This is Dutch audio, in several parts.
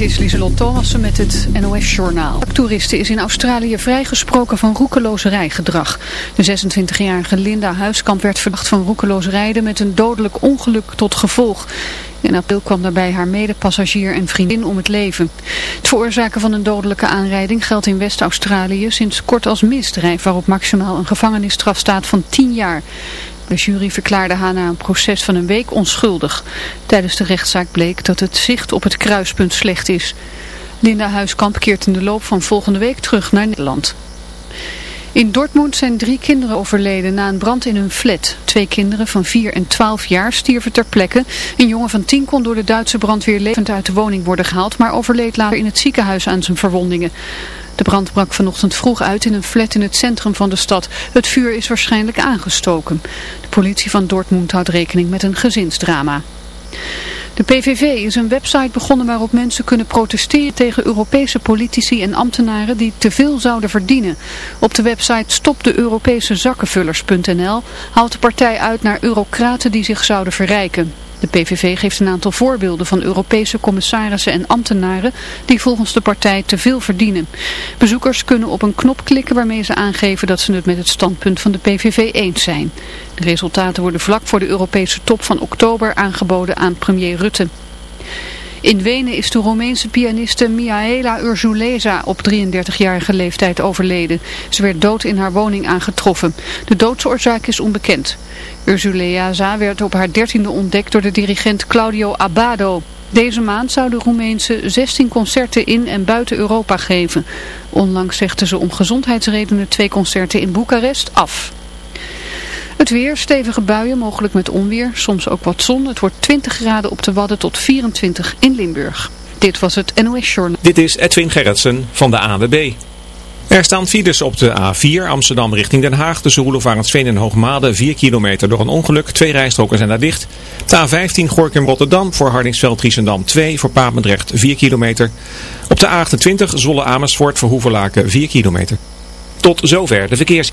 Dit is Lieselot Thomassen met het NOS-journaal. Toeristen is in Australië vrijgesproken van roekeloos rijgedrag. De 26-jarige Linda Huiskamp werd verdacht van roekeloos rijden met een dodelijk ongeluk tot gevolg. In april kwam daarbij haar medepassagier en vriendin om het leven. Het veroorzaken van een dodelijke aanrijding geldt in West-Australië sinds kort als misdrijf waarop maximaal een gevangenisstraf staat van 10 jaar. De jury verklaarde haar na een proces van een week onschuldig. Tijdens de rechtszaak bleek dat het zicht op het kruispunt slecht is. Linda Huiskamp keert in de loop van volgende week terug naar Nederland. In Dortmund zijn drie kinderen overleden na een brand in hun flat. Twee kinderen van 4 en 12 jaar stierven ter plekke. Een jongen van 10 kon door de Duitse brandweer levend uit de woning worden gehaald, maar overleed later in het ziekenhuis aan zijn verwondingen. De brand brak vanochtend vroeg uit in een flat in het centrum van de stad. Het vuur is waarschijnlijk aangestoken. De politie van Dortmund houdt rekening met een gezinsdrama. De PVV is een website begonnen waarop mensen kunnen protesteren tegen Europese politici en ambtenaren die te veel zouden verdienen. Op de website stopdeeuropesezakkenvullers.nl haalt de partij uit naar eurocraten die zich zouden verrijken. De PVV geeft een aantal voorbeelden van Europese commissarissen en ambtenaren die volgens de partij te veel verdienen. Bezoekers kunnen op een knop klikken waarmee ze aangeven dat ze het met het standpunt van de PVV eens zijn. De resultaten worden vlak voor de Europese top van oktober aangeboden aan premier Rutte. In Wenen is de Roemeense pianiste Mihaela Urzuleza op 33-jarige leeftijd overleden. Ze werd dood in haar woning aangetroffen. De doodsoorzaak is onbekend. Urzuleza werd op haar dertiende ontdekt door de dirigent Claudio Abbado. Deze maand zou de Roemeense 16 concerten in en buiten Europa geven. Onlangs zegden ze om gezondheidsredenen twee concerten in Boekarest af. Het weer, stevige buien, mogelijk met onweer, soms ook wat zon. Het wordt 20 graden op de Wadden tot 24 in Limburg. Dit was het NOS Journal. Dit is Edwin Gerritsen van de AWB. Er staan files op de A4 Amsterdam richting Den Haag. Tussen Roelofarensveen en Hoogmade 4 kilometer door een ongeluk. Twee rijstroken zijn daar dicht. De A15 Gorkum Rotterdam voor Hardingsveld Riesendam 2. Voor Papendrecht 4 kilometer. Op de A28 Zolle Amersfoort voor Hoeverlaken 4 kilometer. Tot zover de verkeers.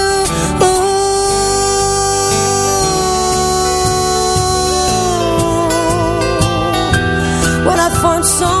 when I find some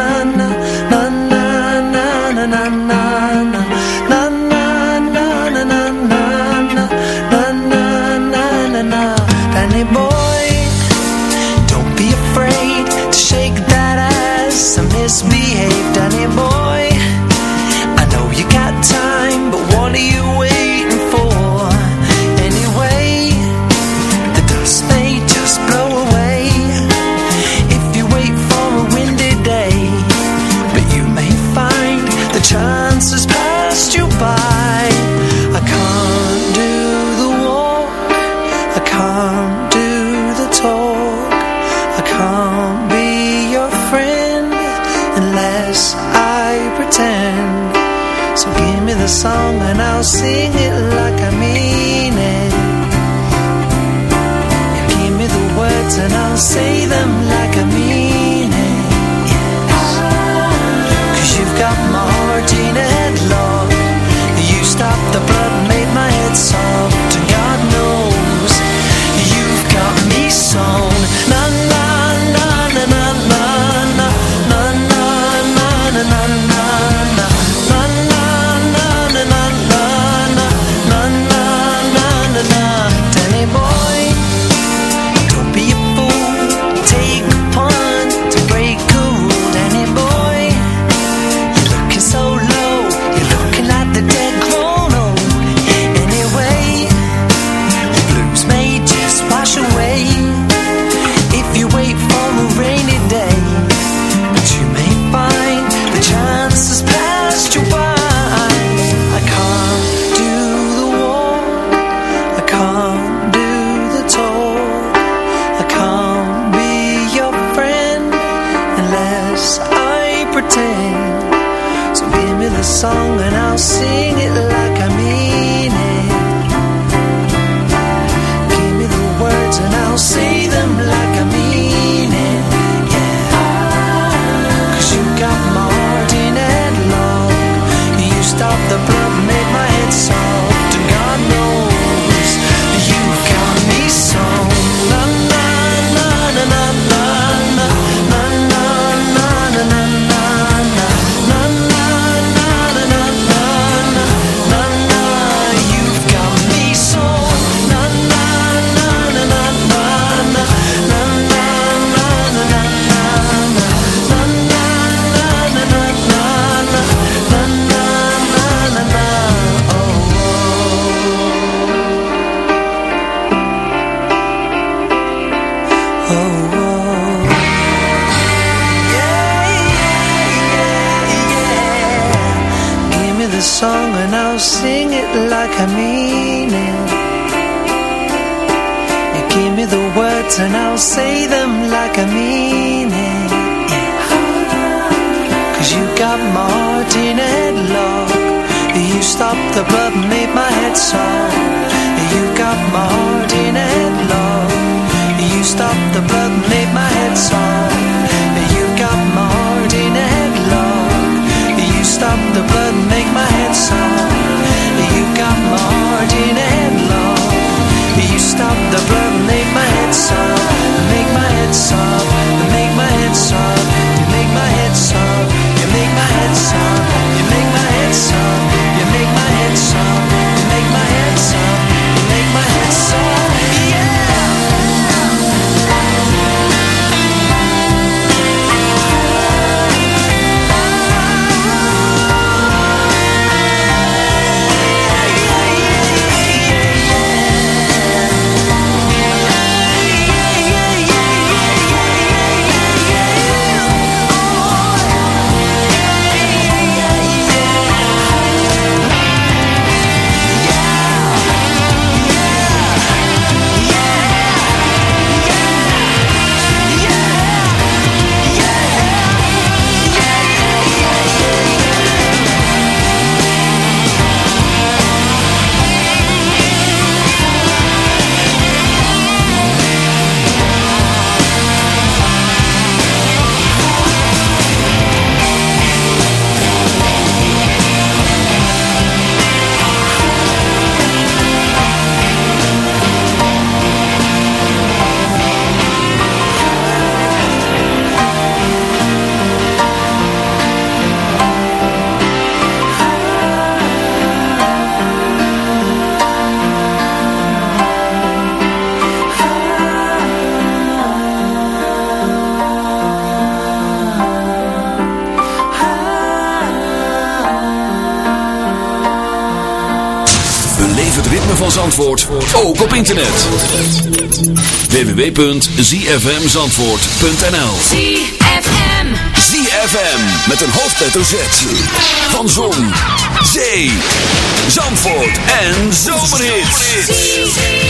Internet. www.zfmzandvoort.nl ZFM. ZFM met een hoofdletter Z. Van Zon, Zee, Zandvoort en Zomerhits.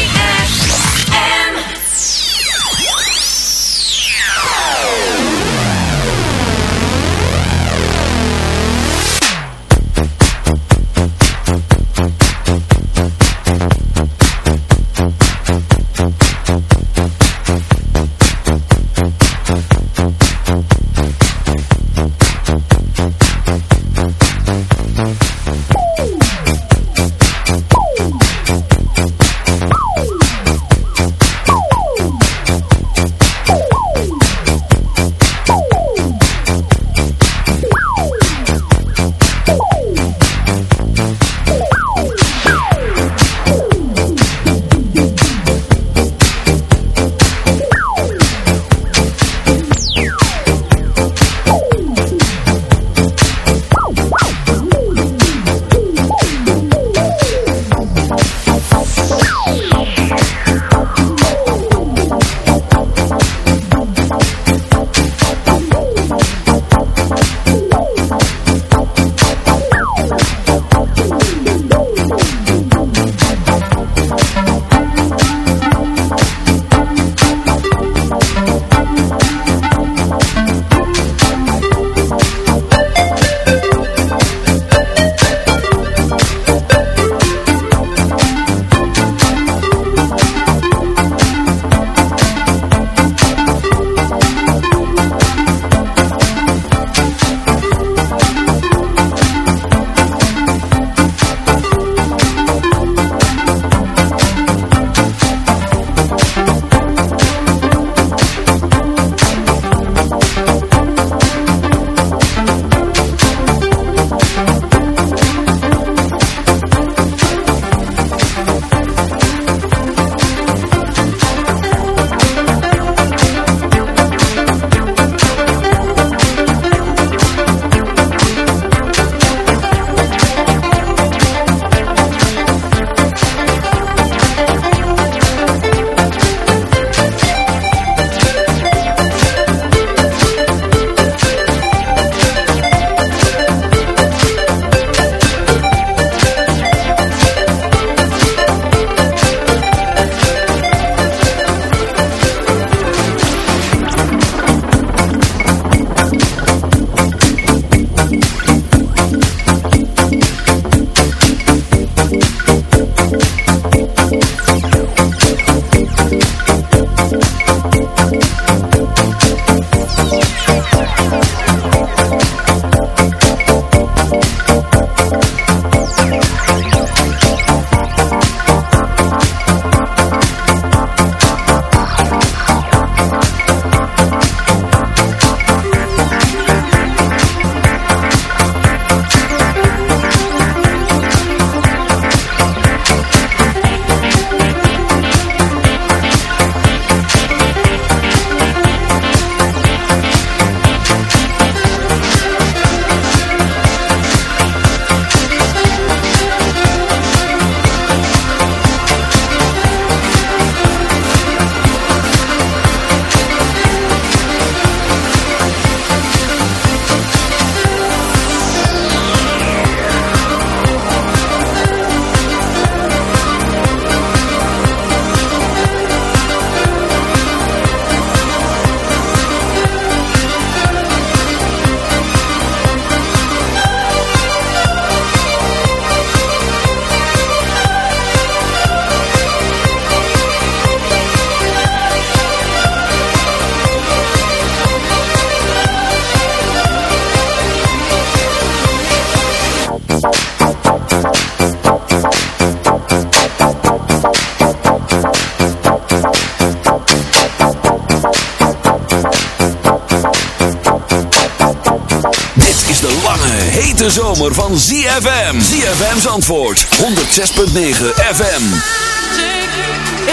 ZFM. ZFM's antwoord 106.9 FM. Magic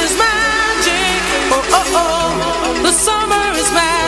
is magic. Oh, oh, oh. The summer is magic.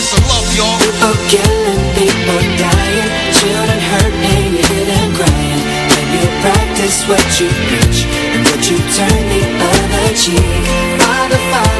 Where's the love, y'all? People killing, people dying, children hurt and hear them crying. When you practice what you preach and would you turn the other cheek? Father, Father,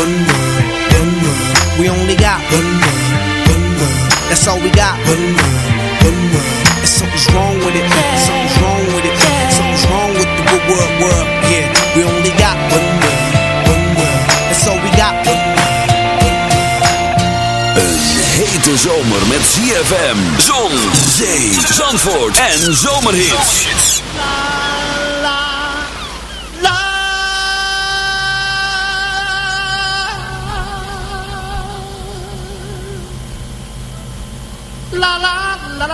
One word, one word. We only got one word, one word. That's all we got. One word, one word. And something's wrong with it. Something's wrong with it. Something's wrong with the good word, word. Yeah, we only got one word, one word. That's all we got. One word. Een hete zomer met ZFM, zon, zee, zandvoort en zomerhits.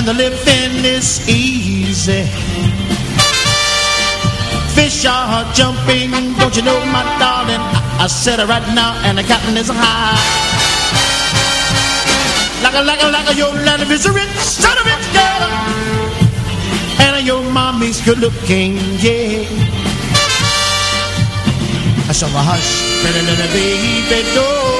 and the living is easy. Fish are jumping, don't you know, my darling? I, I said it right now, and the cotton is high. Like a, like a, like a, your land is a rich, son of rich girl. And your mommy's good looking, yeah. I saw a hush, little baby, don't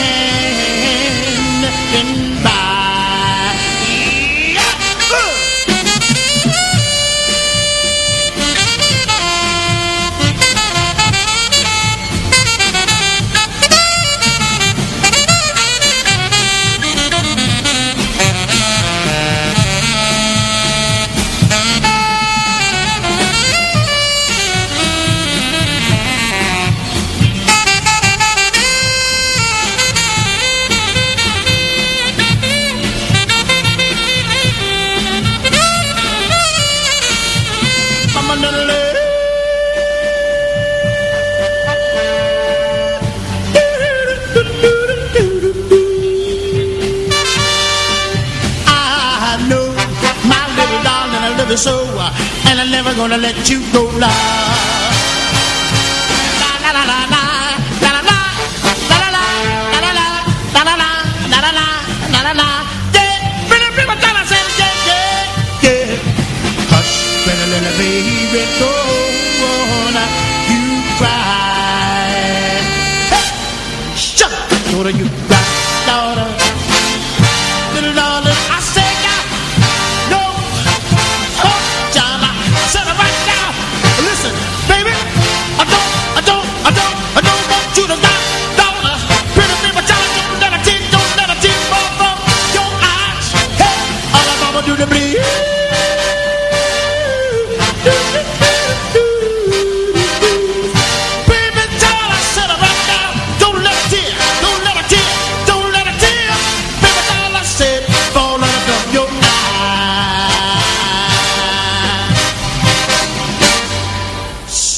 gonna let you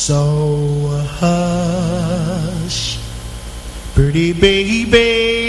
So hush, pretty baby.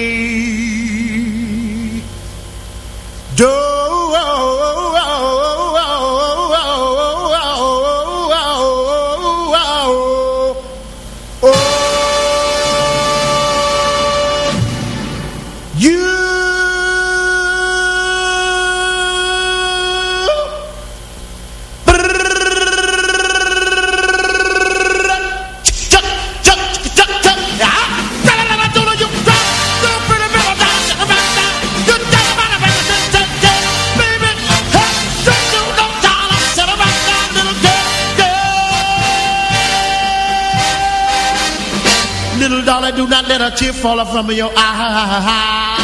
Let a tear fall from your eye.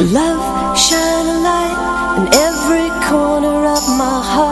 Love, shine a light in every corner of my heart.